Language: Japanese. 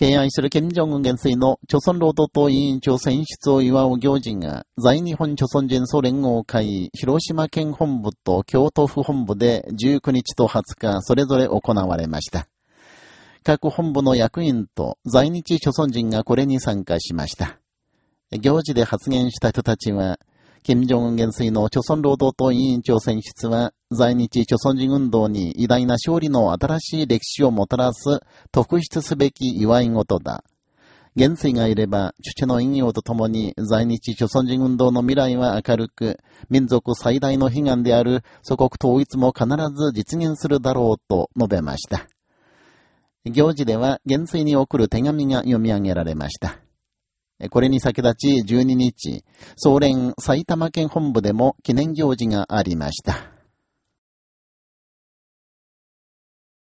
敬愛する金正恩元帥の朝鮮労働党委員長選出を祝う行事が、在日本朝鮮人総連合会広島県本部と京都府本部で19日と20日それぞれ行われました。各本部の役員と在日朝鮮人がこれに参加しました。行事で発言した人たちは、金正恩元帥の朝鮮労働党委員長選出は、在日朝鮮人運動に偉大な勝利の新しい歴史をもたらす特筆すべき祝い事だ。元帥がいれば、父の引用とともに在日朝鮮人運動の未来は明るく、民族最大の悲願である祖国統一も必ず実現するだろうと述べました。行事では元帥に送る手紙が読み上げられました。これに先立ち12日、総連埼玉県本部でも記念行事がありました。